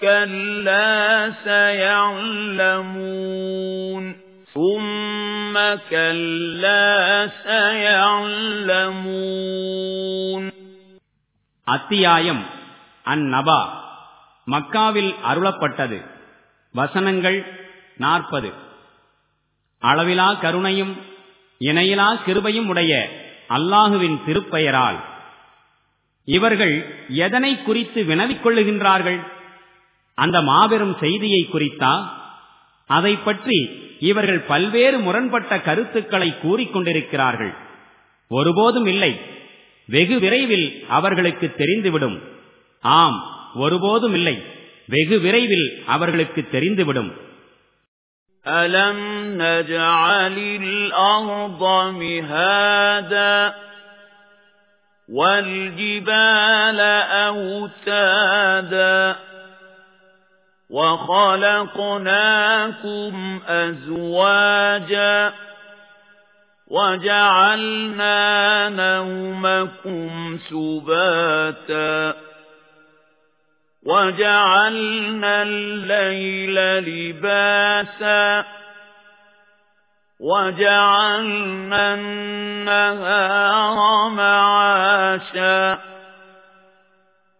كلا سيعلمون ثم كلا سيعلمون அத்தியாயம் அந்நபா மக்காவில் அருளப்பட்டது வசனங்கள் நாற்பது அளவிலா கருணையும் இணையிலா கிருபையும் உடைய அல்லாஹுவின் திருப்பெயரால் இவர்கள் எதனை குறித்து வினவிக் கொள்ளுகின்றார்கள் அந்த மாபெரும் செய்தியை குறித்தா அதை பற்றி இவர்கள் பல்வேறு முரண்பட்ட கருத்துக்களை கூறிக்கொண்டிருக்கிறார்கள் ஒருபோதும் இல்லை வெகு விரைவில் அவர்களுக்கு தெரிந்துவிடும் ஆம் ஒருபோதும் இல்லை வெகு விரைவில் அவர்களுக்கு தெரிந்துவிடும் أَلَمْ نَجْعَلِ الْأَرْضَ مِهَادًا وَالْجِبَالَ أَوْتَادًا وَخَلَقْنَاكُمْ أَزْوَاجًا وَجَعَلْنَا نَوْمَكُمْ سُبَاتًا وَجَعَلْنَا اللَّيْلَ لِبَاسًا وَجَعَلْنَا النَّهَارَ مَعَاشًا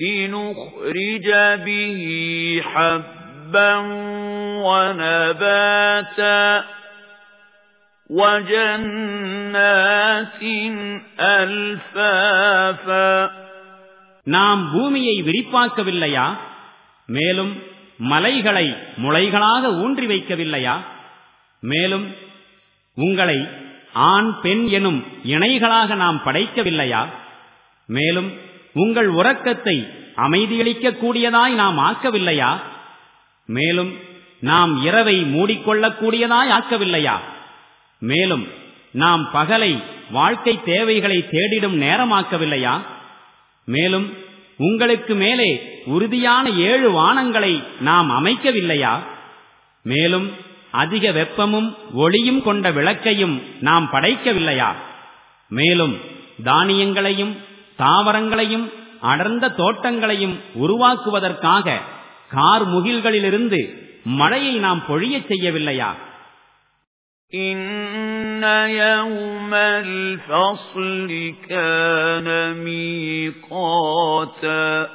لِنُخْرِجَ بِهِ حَبًّا وَنَبَاتًا وَجَنَّاتٍ أَلْفَافًا நாம் பூமியை விரிப்பாக்கவில்லையா மேலும் மலைகளை முளைகளாக ஊன்றி வைக்கவில்லையா மேலும் உங்களை ஆண் பெண் எனும் இணைகளாக நாம் படைக்கவில்லையா மேலும் உங்கள் உறக்கத்தை அமைதியளிக்கக்கூடியதாய் நாம் ஆக்கவில்லையா? மேலும் நாம் இரவை மூடிக்கொள்ளக்கூடியதாய் ஆக்கவில்லையா? மேலும் நாம் பகலை வாழ்க்கை தேவைகளை தேடிடும் நேரமாக்கவில்லையா? மேலும் உங்களுக்கு மேலே உறுதியான ஏழு வானங்களை நாம் அமைக்கவில்லையா? மேலும் அதிக வெப்பமும் ஒளியும் கொண்ட விளக்கையும் நாம் படைக்கவில்லையா? மேலும் தானியங்களையும் தாவரங்களையும் அடர்ந்த தோட்டங்களையும் உருவாக்குவதற்காக கார் முகில்களிலிருந்து மழையை நாம் பொழியச் செய்யவில்லையா إِنَّ يَوْمَ الْفَصْلِ كَانَ مِيقَاتًا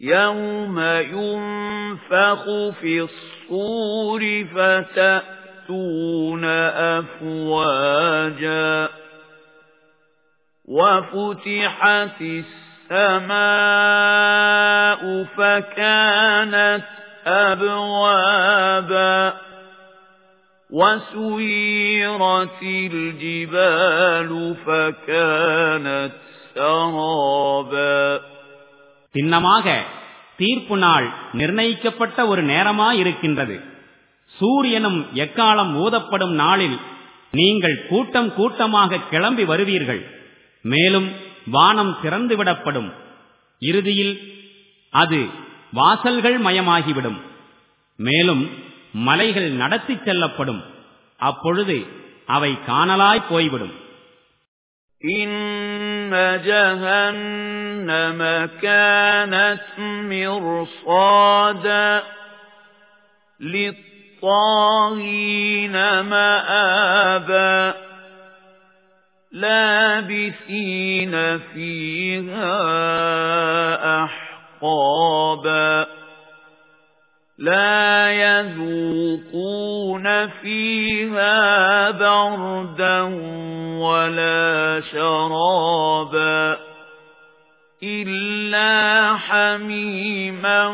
يَوْمَ يُنفَخُ فِي الصُّورِ فَتَأْتُونَ أَفْوَاجًا وَفُتِحَتِ السَّمَاءُ فَكَانَتْ أَبْوَابًا وَسُيِّرَتِ الْجِبَالُ فَكَانَتْ سَرَابًا சின்னமாக தீர்ப்பு நாள் நிர்ணயிக்கப்பட்ட ஒரு நேரமாயிருக்கின்றது சூரியனும் எக்காலம் ஊதப்படும் நாளில் நீங்கள் கூட்டம் கூட்டமாக கிளம்பி வருவீர்கள் மேலும் வானம் திறந்துவிடப்படும் இறுதியில் அது வாசல்கள் மயமாகிவிடும் மேலும் மலைகள் நடத்திச் செல்லப்படும் அப்பொழுது அவை காணலாய் போய்விடும் إِنَّ جَهَنَّمَ كَانَتْ مِرْصَادًا لِلطَّاغِينَ مَآبًا لَابِثِينَ فِيهَا أَحْقَابًا. لا يذوقون فيها بردا ولا شرابا. إلا حميما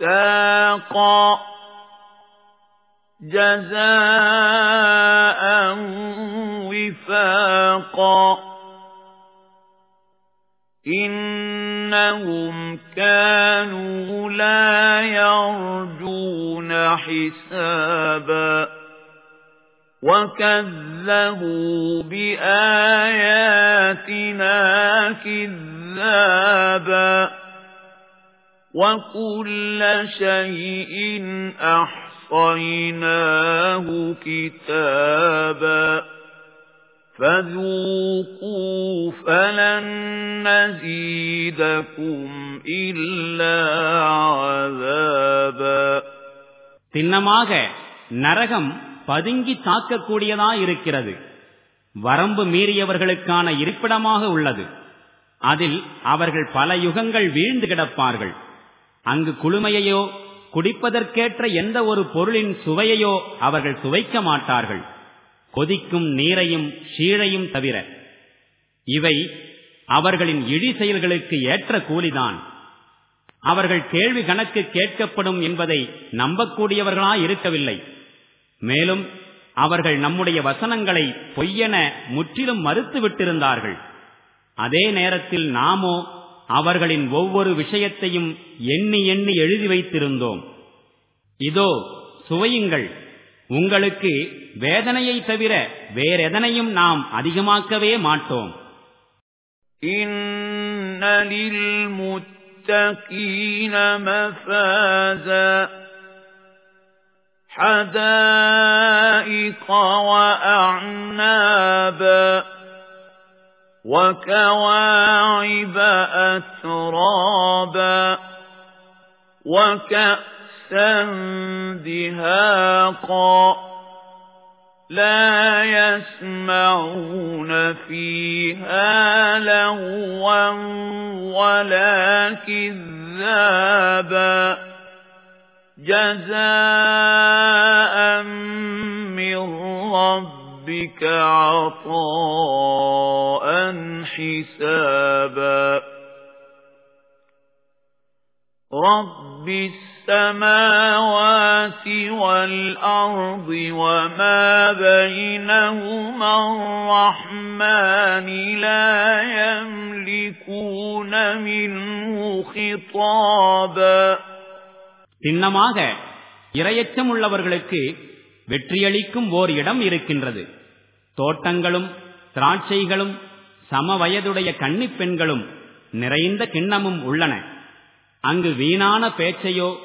وغساقا. جزاء وفاقا. إنهم كانوا لا يرجون حسابا. وكذبوا بآياتنا كذابا. وكل شيء أحصيناه كتابا فذوقوا فلن نزيدكم إلا عذابا திண்ணமாக நரகம் பதுங்கி தாக்கக்கூடியதாயிருக்கிறது வரம்பு மீறியவர்களுக்கான இருப்பிடமாக உள்ளது அதில் அவர்கள் பல யுகங்கள் வீழ்ந்து கிடப்பார்கள் அங்கு குளுமையையோ குடிப்பதற்கேற்ற எந்த ஒரு பொருளின் சுவையையோ அவர்கள் சுவைக்க மாட்டார்கள். கொதிக்கும் நீரையும் ஷீழையும் தவிர. இவை அவர்களின் இழி செயல்களுக்கு ஏற்ற கூலிதான். அவர்கள் கேள்வி கணக்கு கேட்கப்படும் என்பதை நம்பக்கூடியவர்களாயிருக்கவில்லை மேலும் அவர்கள் நம்முடைய வசனங்களை பொய்யென முற்றிலும் மறுத்து விட்டிருந்தார்கள் அதே நேரத்தில் நாமோ அவர்களின் ஒவ்வொரு விஷயத்தையும் எண்ணி எண்ணி எழுதி வைத்திருந்தோம் இதோ சுவையுங்கள் உங்களுக்கு வேதனையை தவிர வேறெதனையும் நாம் அதிகமாக்கவே மாட்டோம் حدائق وأعنابا وكواعب أترابا وكأ دهاقا لا يسمعون فيها لغوا ولا كذابا جزاء من ربك عطاء حسابا رب السماء السماوات والأرض وما بينهما الرحمن لا يملكون منه خطابا சின்னமாக இரையச்சம் உள்ளவர்களுக்கு வெற்றியளிக்கும் ஓர் இடம் இருக்கின்றது தோட்டங்களும் திராட்சைகளும் சமவயதுடைய கன்னிப் பெண்களும் நிறைந்த கிண்ணமும் உள்ளன. அங்கு வீணான பேச்சையோ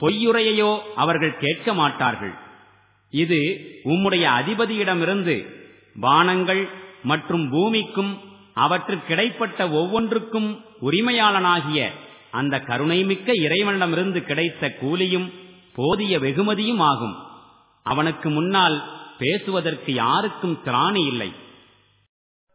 பொய்யுரையையோ அவர்கள் கேட்க மாட்டார்கள். இது உம்முடைய அதிபதியிடமிருந்து வானங்கள் மற்றும் பூமிக்கும் அவற்றுக்கிடைப்பட்ட ஒவ்வொன்றுக்கும் உரிமையாளனாகிய அந்த கருணைமிக்க இறைவனிடமிருந்து கிடைத்த கூலியும் போதிய வெகுமதியும் ஆகும். அவனுக்கு முன்னால் பேசுவதற்கு யாருக்கும் திராணி இல்லை.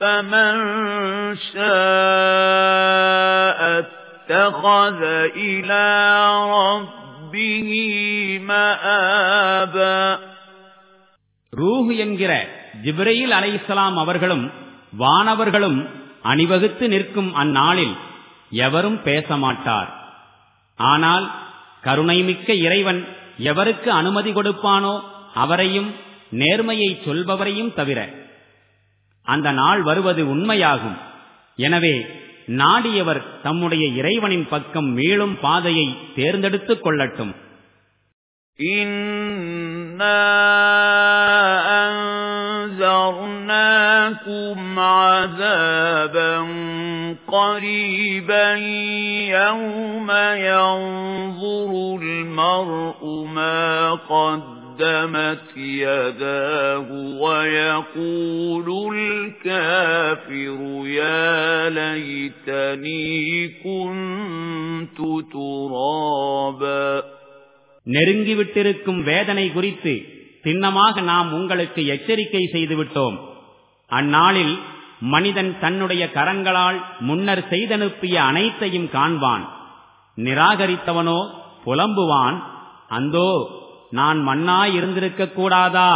فمن شاء اتخذ إلى ربه مآبا ரூஹ் என்கிற ஜிப்ரையில் அலைசலாம் அவர்களும் வானவர்களும் அணிவகுத்து நிற்கும் அந்நாளில் எவரும் பேச மாட்டார் ஆனால் கருணைமிக்க இறைவன் எவருக்கு அனுமதி கொடுப்பானோ அவரையும் நேர்மையை சொல்பவரையும் தவிர அந்த நாள் வருவது உண்மையாகும் எனவே நாடியவர் தம்முடைய இறைவனின் பக்கம் மீளும் பாதையை தேர்ந்தெடுத்துக் கொள்ளட்டும் أنذرناكم عذابا قريبا يوم ينظر المرء ما قدمت يداه ويقول الكافر يا ليتني كنت ترابا நெருங்கிவிட்டிருக்கும் வேதனை குறித்து சின்னமாக நாம் உங்களுக்கு எச்சரிக்கை செய்துவிட்டோம் அந்நாளில் மனிதன் தன்னுடைய கரங்களால் முன்னர் செய்தனுப்பிய அனைத்தையும் காண்பான் நிராகரித்தவனோ புலம்புவான் அந்தோ நான் மண்ணாய் இருந்திருக்க கூடாதா